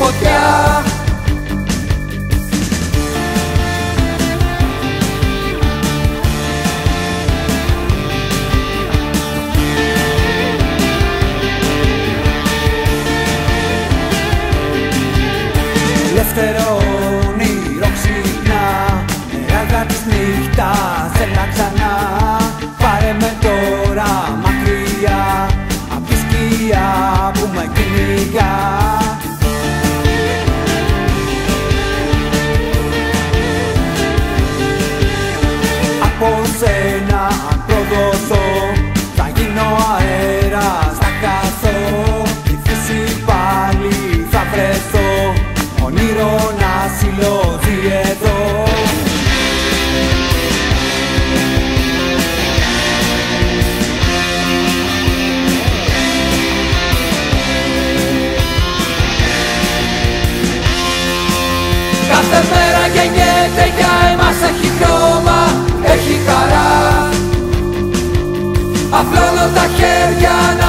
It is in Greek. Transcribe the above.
φωτιά Ελεύθερο Από σένα αν προδώσω. Θα γίνω αέρας, θα χάσω Τη φύση πάλι θα βρεθώ. Όνειρο να συλλογεί εδώ Κάθε τα χέρια